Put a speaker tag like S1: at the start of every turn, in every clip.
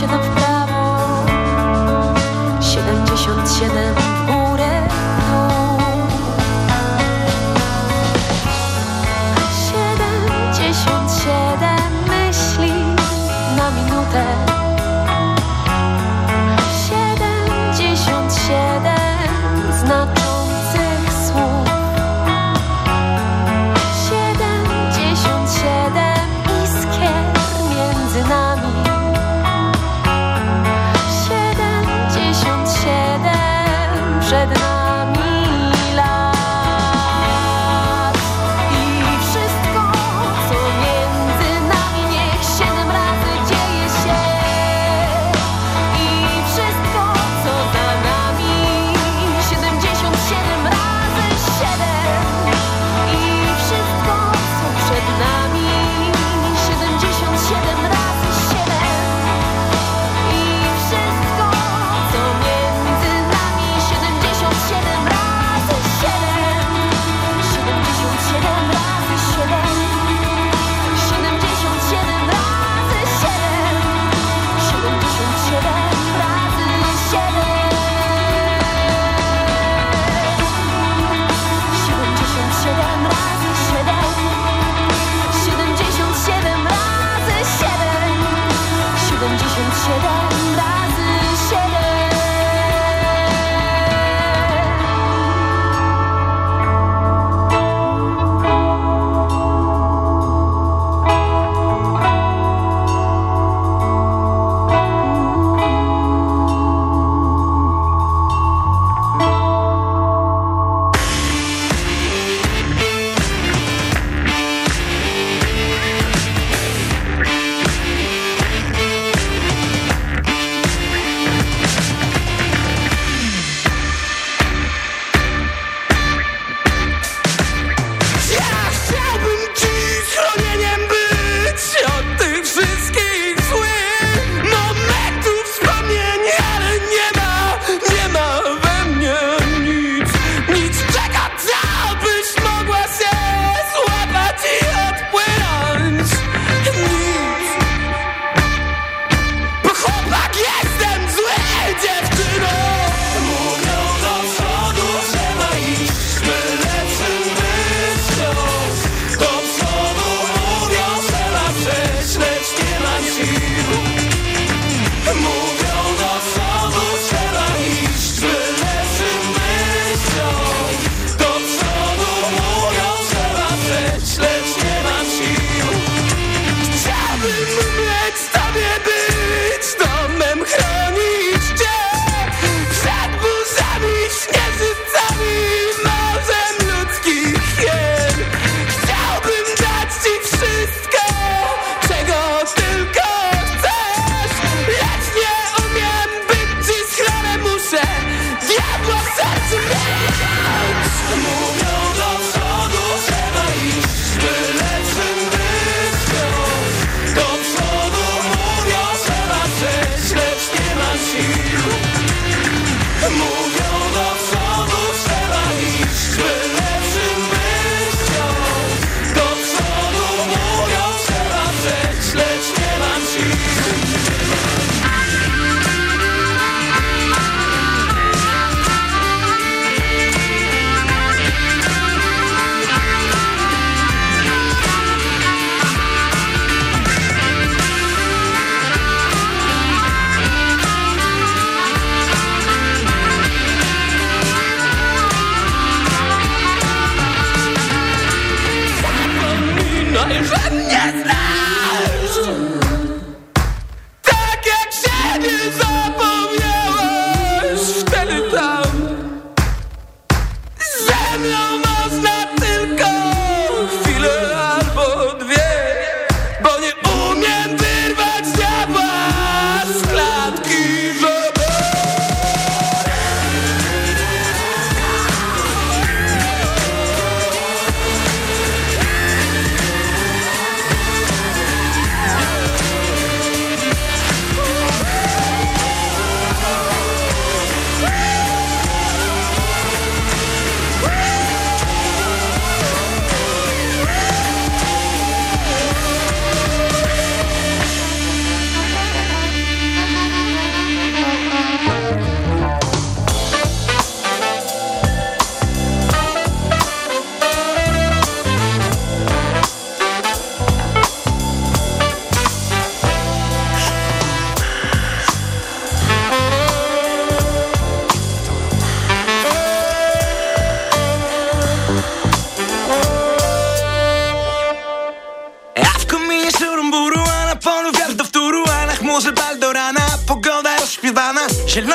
S1: 真的。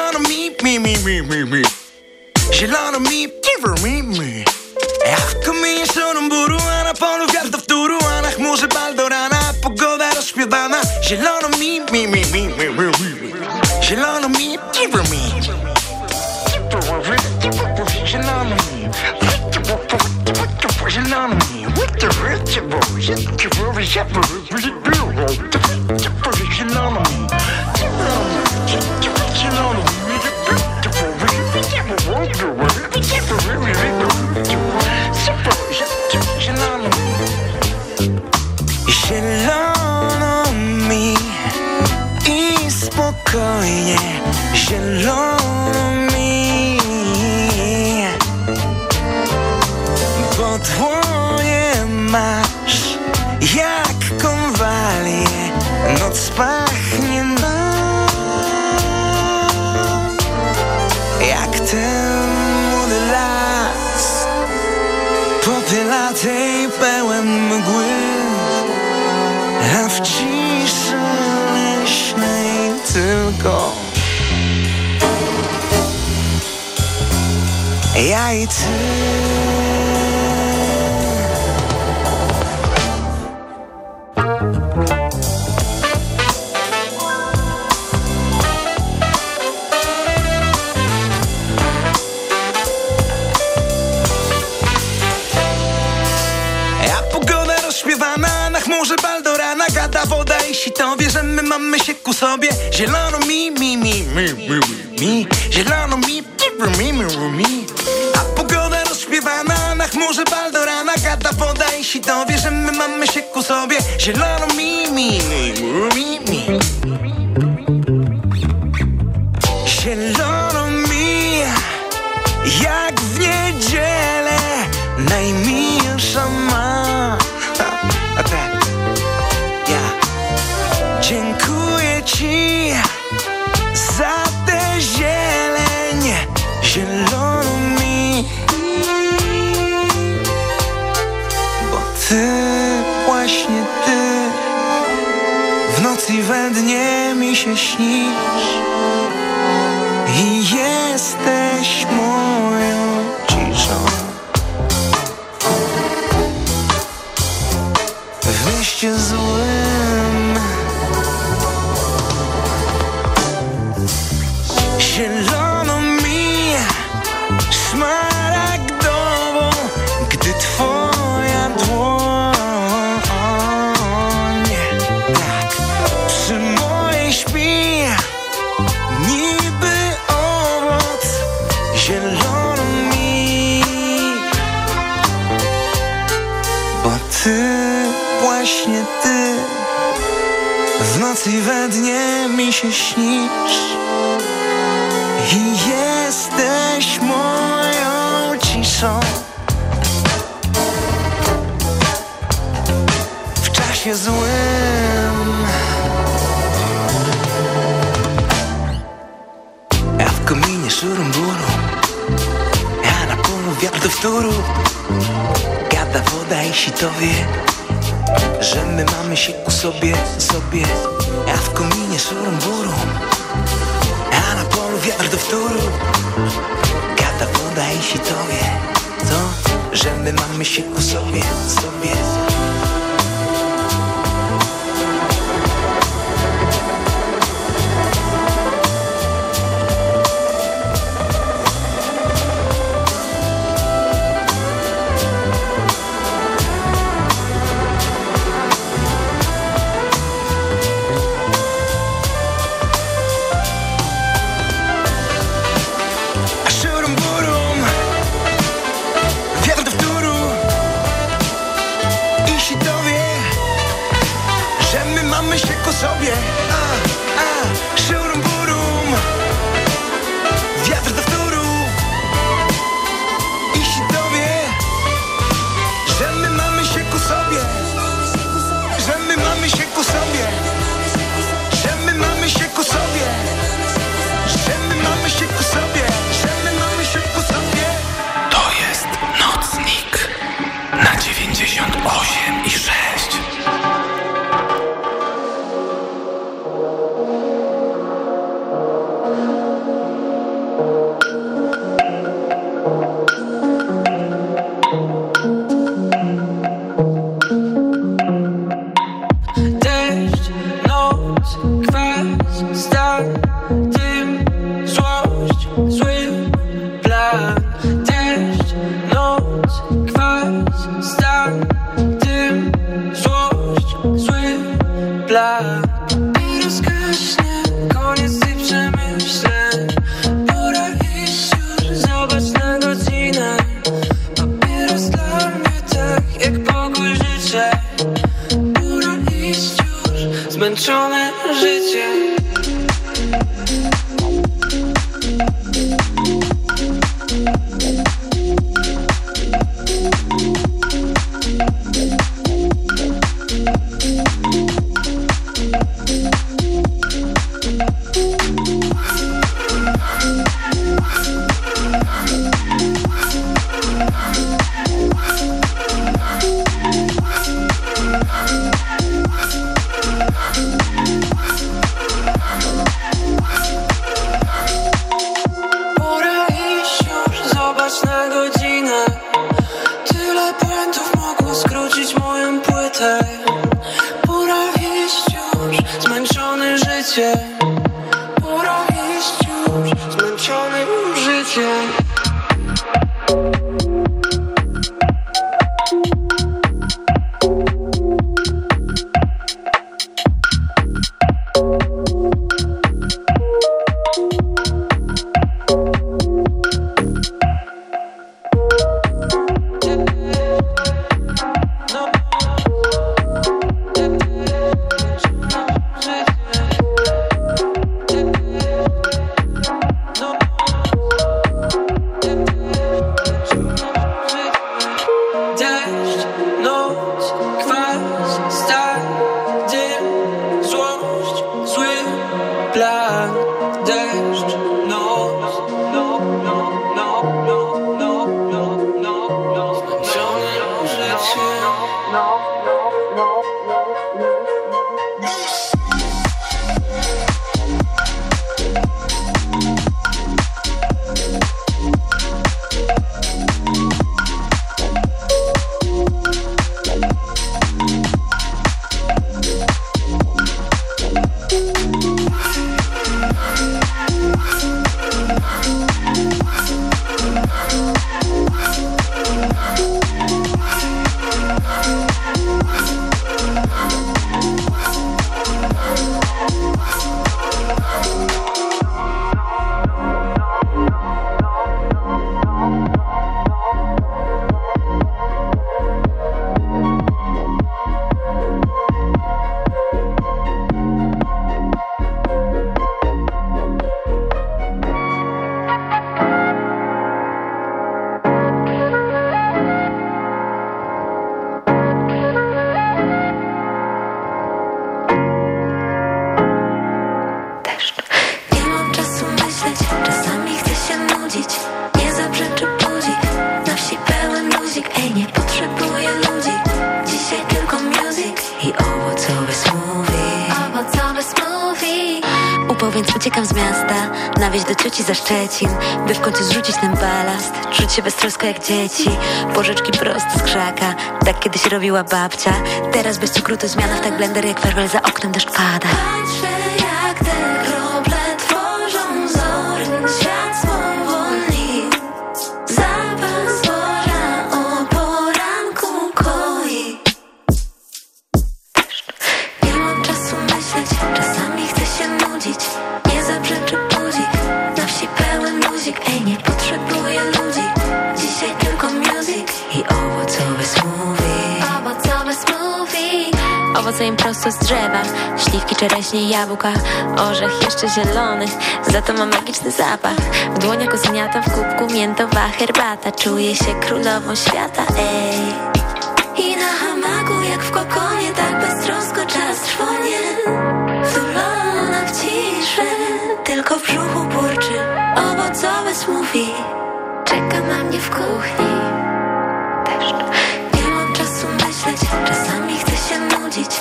S1: Zielono mi, mi, mi, mi, mi, mi Zielono mi, give mi, mi Ja w kominie szurą buru A na polu do wtóru A na chmurze Baldorana Pogoda rozśpiewana Zielono mi, mi, mi, mi, mi, mi, mi Zielono mi, give mi Zielono mi Zielono mi Zielono mi Zielono spokojnie Zielono mi Bo dłonie masz jak konwalie Noc pachnie Gada woda i sitowie, że my mamy się ku sobie. Zielono mi, mi, mi, mi, mi, mi, że my mamy się ku sobie Zielono mi, dnie mi sitowie Że my mamy się ku sobie, sobie. Ja w kominie szurą burą Ja na polu wiatr do wtóru. Gada woda i sitowie To, że my mamy się ku sobie, sobie
S2: zmęczone życie
S3: Szczecin By w końcu zrzucić ten balast. Czuć się beztrosko jak dzieci Porzeczki prosto z krzaka. Tak kiedyś robiła babcia Teraz bez cukru to zmiana. W tak blender jak werwel za oknem deszcz pada.
S4: Patrzę jak te
S3: Owoce im prosto z drzewa. Śliwki, czereśnie jabłka. Orzech jeszcze zielony Za to ma magiczny zapach. W dłoniach ozniata, w kubku miętowa herbata. Czuję się królową świata, ej.
S4: I na hamaku jak w kokonie Tak beztrosko czas trwonie. Wtulona w ciszę Tylko w brzuchu burczy. Owocowe smoothie Czeka na mnie w kuchni. Deszcz Nie mam czasu myśleć Czasami nudzić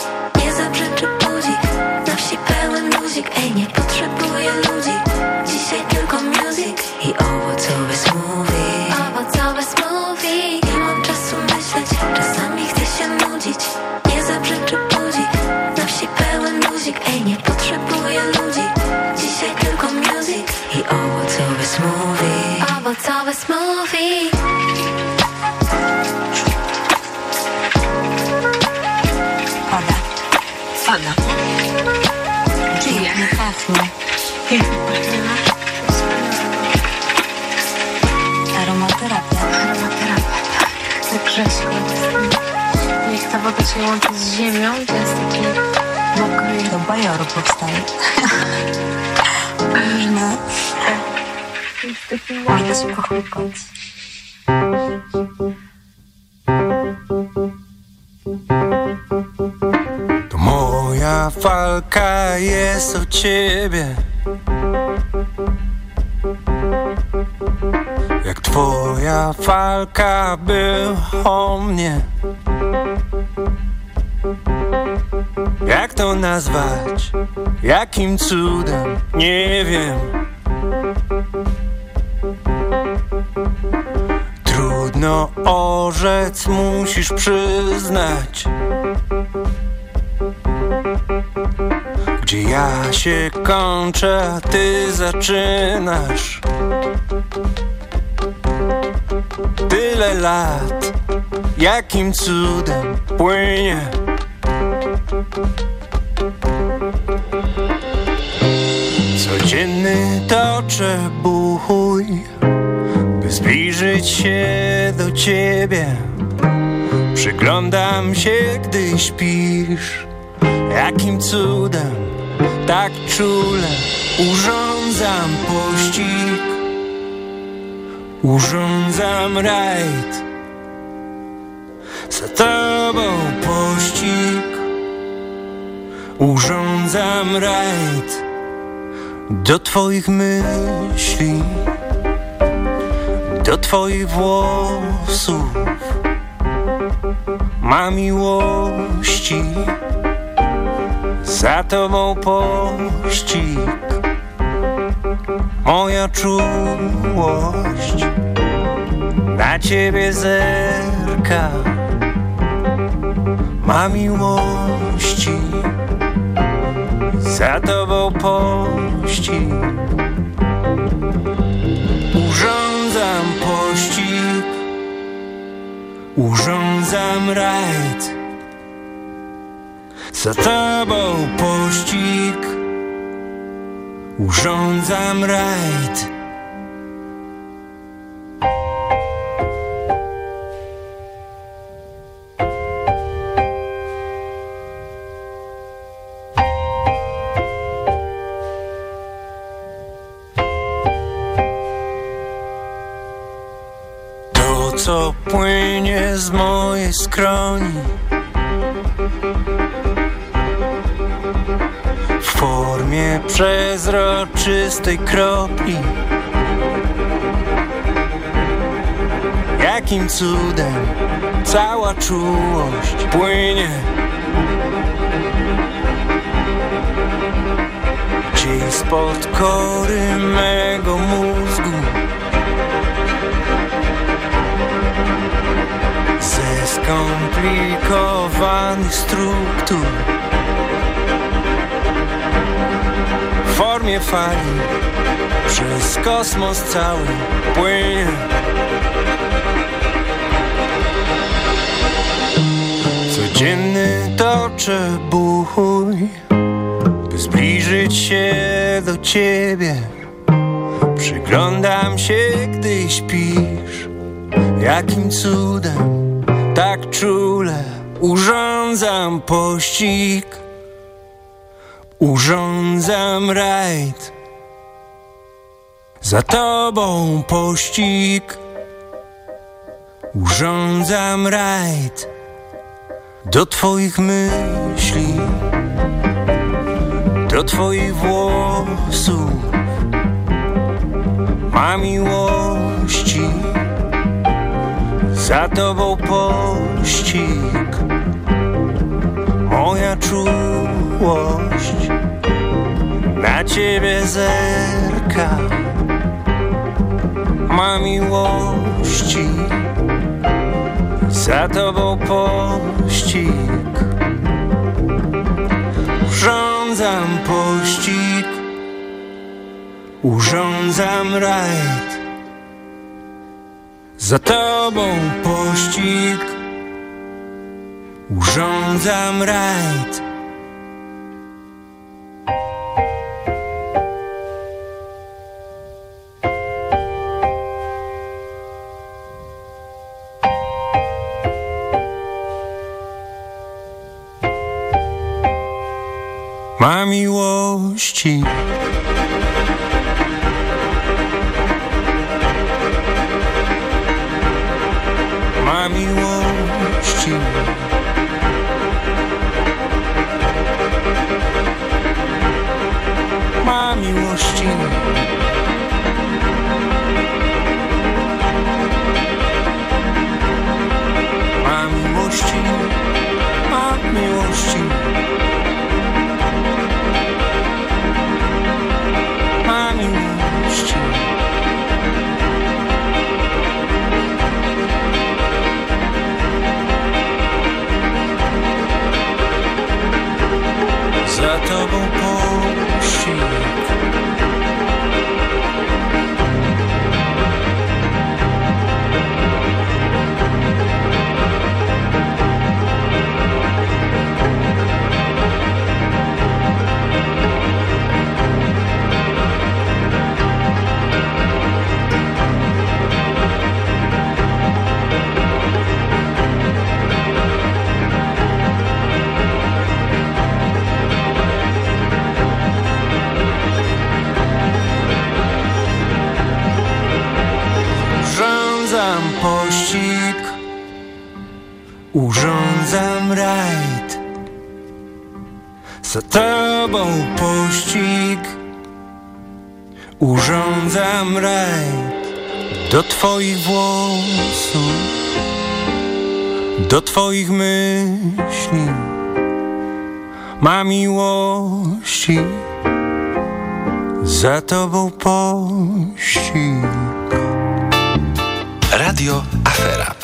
S4: Nie zaprzeczę budzik Na wsi pełen luzik. Ej, nie potrzebuję ludzi. Dzisiaj tylko music I owocowe smoothie Owocowe smoothie Nie mam czasu myśleć. Czasami chcę się nudzić. Nie zaprzeczę budzik Na wsi pełen luzik. Ej, nie potrzebuję ludzi. Dzisiaj tylko music I owocowe smoothie Owocowe smoothie
S3: Pada, pada pachnie. Pięknie pachnie, Aromaterapia.
S5: Aromaterapia, tak. Tak Jak ta woda się łączy z ziemią, to jest taki mokry...
S3: Do bajoru powstaje. Można... Można się pochlupać.
S6: To moja walka jest o ciebie Jak twoja walka była o mnie Jak to nazwać? Jakim cudem? Nie wiem Trudno orzec, musisz przyznać Gdzie ja się kończę, a ty zaczynasz. Tyle lat, jakim cudem płynie. Codzienny toczę bój By zbliżyć się do ciebie. Przyglądam się, gdy śpisz. Jakim cudem tak czule urządzam pościg. Urządzam rajd. Za tobą pościg. Urządzam rajd. Do twoich myśli. Do twoich włosów. Ma miłości za tobą pościg Moja czułość. Na ciebie zerka Ma miłości. Za tobą pościg. Urządzam pościg. Urządzam rajd za tobą pościg. Urządzam rajd. To co płynie z mojej skroni formie przezroczystej kropli Jakim cudem cała czułość płynie. Gdzieś spod kory mego mózgu Ze skomplikowanych struktur w formie fali Przez kosmos cały płynie Codzienny toczę bój By zbliżyć się do ciebie. Przyglądam się, gdy śpisz. Jakim cudem tak czule Urządzam pościg Za tobą pościg. Urządzam rajd Do twoich myśli Do twoich włosów. Ma miłości. Za tobą pościg. Moja czułość na ciebie zerka Ma miłości. Za tobą pościg. Urządzam pościg. Urządzam rajd. Za tobą pościg. Urządzam rajd ma miłości. Ma miłości. Ma miłości. means I'm Za tobą pościg. Urządzam raj Do twoich włosów Do twoich myśli. Ma miłości. Za tobą pościg.
S7: Radio Afera.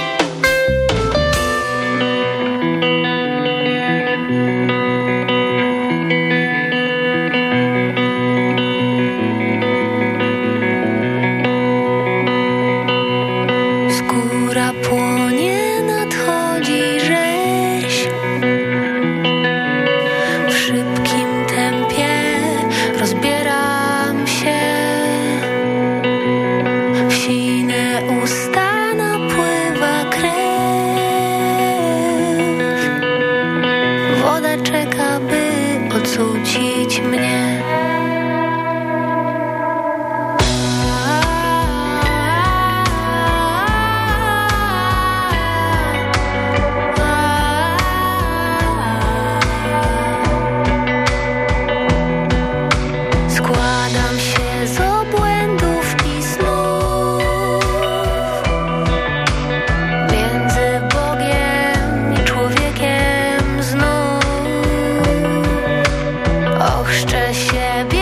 S8: puszczę siebie.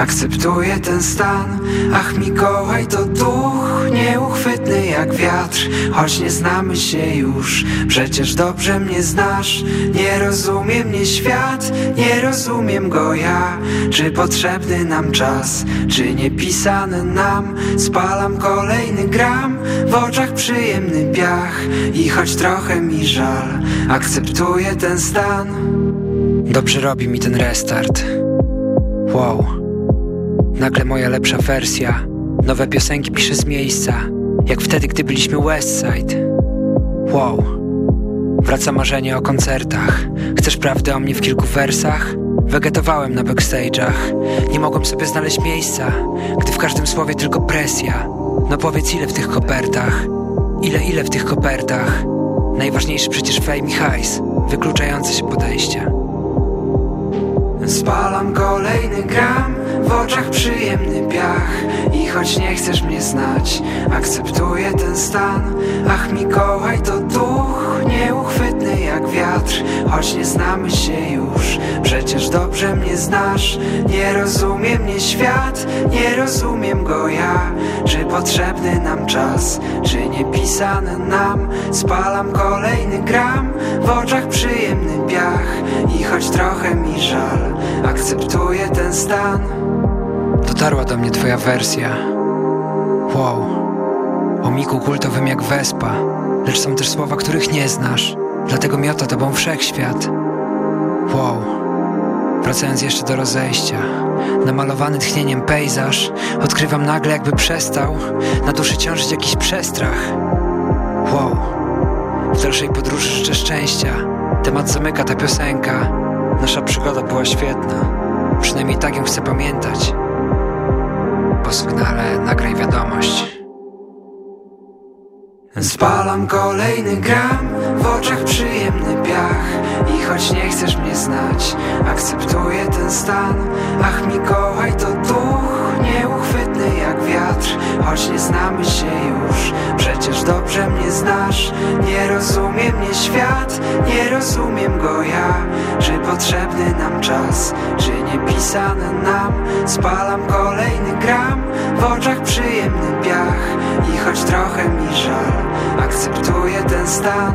S9: Akceptuję ten stan. Ach Mikołaj to duch Nieuchwytny jak wiatr. Choć nie znamy się już Przecież dobrze mnie znasz. Nie rozumie mnie świat Nie rozumiem go ja. Czy potrzebny nam czas Czy niepisany nam? Spalam kolejny gram W oczach przyjemny piach. I choć trochę mi żal Akceptuję ten stan. Dobrze robi mi ten restart. Wow Nagle moja lepsza wersja. Nowe piosenki piszę z miejsca. Jak wtedy, gdy byliśmy Westside Wow. Wraca marzenie o koncertach. Chcesz prawdy o mnie w kilku wersach? Wegetowałem na backstage'ach. Nie mogłem sobie znaleźć miejsca Gdy w każdym słowie tylko presja. No powiedz ile w tych kopertach? Ile, ile w tych kopertach? Najważniejszy przecież fame i hajs. Wykluczające się podejścia Spalam kolejny gram W oczach przyjemny piach. I choć nie chcesz mnie znać Akceptuję ten stan. Ach Mikołaj to duch Nieuchwytny jak wiatr. Choć nie znamy się już Przecież dobrze mnie znasz. Nie rozumie mnie świat Nie rozumiem go ja. Czy potrzebny nam czas Czy niepisany nam? Spalam kolejny gram W oczach przyjemny piach. I choć trochę mi żal Akceptuję ten stan Dotarła do mnie twoja wersja. Wow. O miku kultowym jak wespa. Lecz są też słowa, których nie znasz. Dlatego miota tobą wszechświat. Wow. Wracając jeszcze do rozejścia. Namalowany tchnieniem pejzaż Odkrywam nagle jakby przestał Na duszy ciążyć jakiś przestrach. Wow. W dalszej podróży życzę szczęścia. Temat zamyka ta piosenka. Nasza przygoda była świetna. Przynajmniej tak ją chcę pamiętać Po sygnale nagraj wiadomość. Spalam kolejny gram W oczach przyjemny piach. I choć nie chcesz mnie znać Akceptuję ten stan. Ach Mikołaj to duch wiatr Choć nie znamy się już. Przecież dobrze mnie znasz Nie rozumie mnie świat Nie rozumiem go ja. Czy potrzebny nam czas Czy niepisany nam? Spalam kolejny gram W oczach przyjemny piach. I choć trochę mi żal Akceptuję ten stan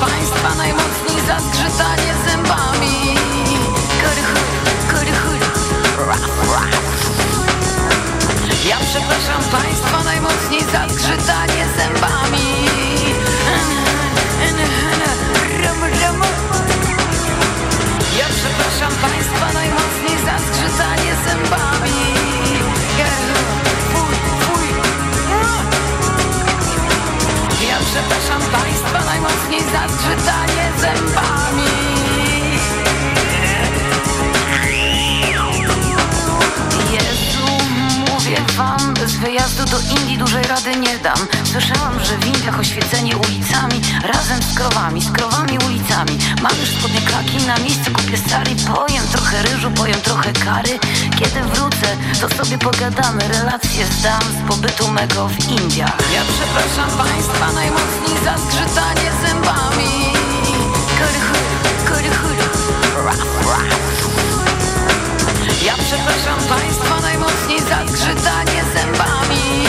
S10: Państwa najmocniej za zgrzytanie zębami Ja przepraszam Państwa najmocniej za najmocniej za zgrzytanie bez wyjazdu do Indii dużej rady nie dam. Słyszałam, że w Indiach oświecenie ulicami Razem z krowami, z krowami ulicami. Mam już spodnie klaki, na miejscu kupię sari Pojem trochę ryżu, pojem trochę kary. Kiedy wrócę, to sobie pogadamy Relacje zdam z pobytu mego w Indiach. Ja przepraszam Państwa najmocniej za zgrzytanie zębami raf, raf ja przepraszam Państwa najmocniej za zgrzytanie zębami.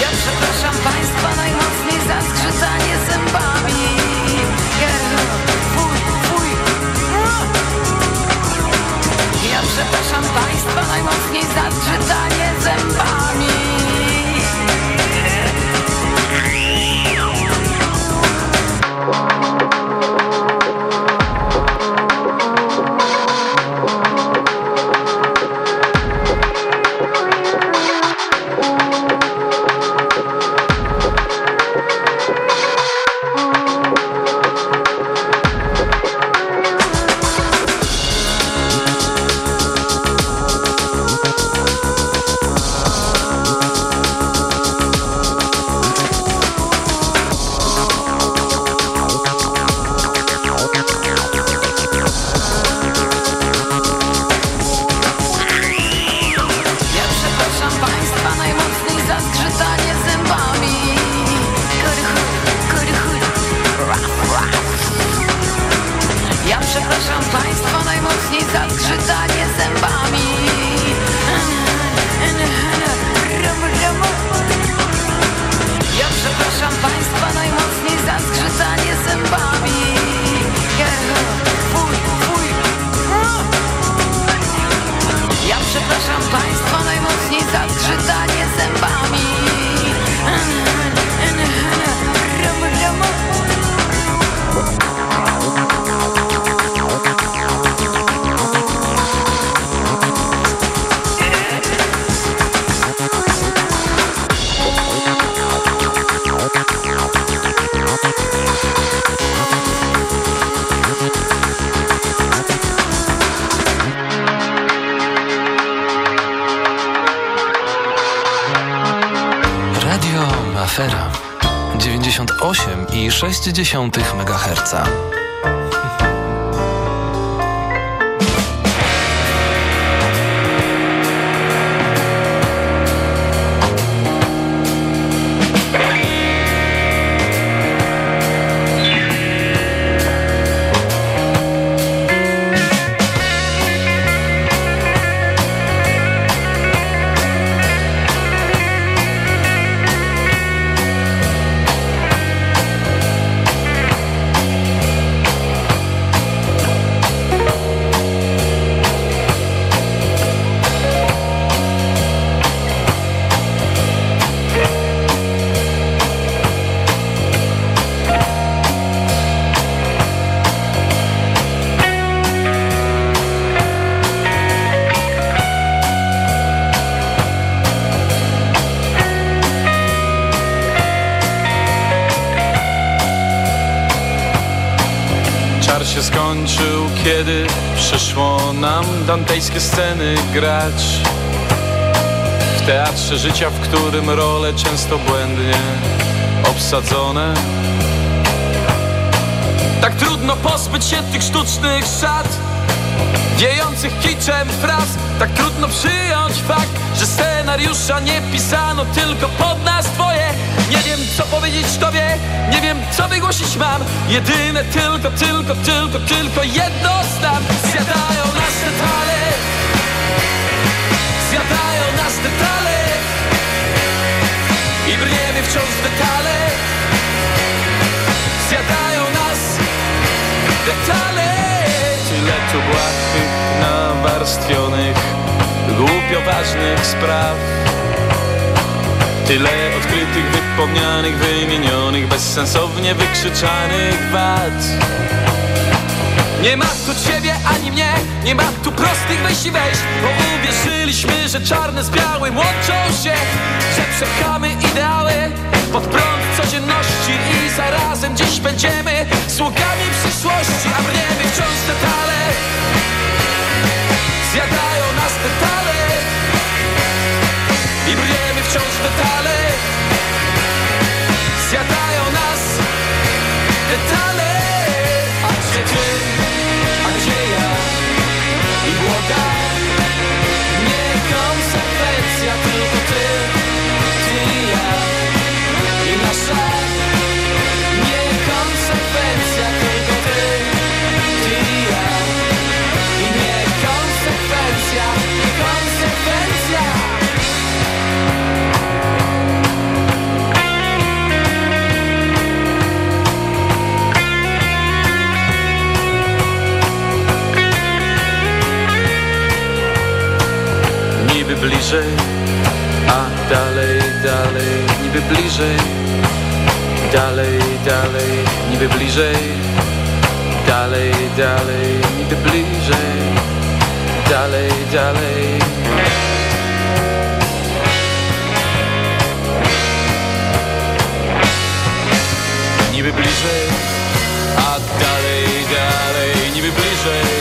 S10: Ja przepraszam Państwa najmocniej za zgrzytanie zębami. Ja przepraszam Państwa najmocniej za zgrzytanie
S11: skończył, kiedy przyszło nam dantejskie sceny grać. W teatrze życia, w którym role często błędnie obsadzone. Tak trudno pozbyć się tych sztucznych szat Wiejących kiczem fraz. Tak trudno przyjąć fakt Że scenariusza nie pisano tylko pod nas Nie wiem co powiedzieć tobie Nie wiem co wygłosić mam. Jedyne tylko, tylko, tylko, tylko jedno znam. Zjadają nas detale Zjadają nas detale I brniemy wciąż detale. Zjadają nas detale Tyle tu błahych, nawarstwionych Głupio ważnych spraw Tyle odkrytych, wypomnianych, wymienionych Bezsensownie wykrzyczanych wad. Nie ma tu ciebie ani mnie, nie ma tu prostych wejść i wejść Bo uwierzyliśmy, że czarne z białym łączą się Że przepchamy ideały pod prąd codzienności I zarazem dziś będziemy sługami przyszłości A brniemy wciąż detale Zjadają nas detale I brniemy wciąż detale bliżej, a dalej, dalej, niby bliżej. Dalej, dalej, niby bliżej. Dalej, dalej, niby bliżej. Dalej, dalej. Niby bliżej, a dalej, dalej, niby bliżej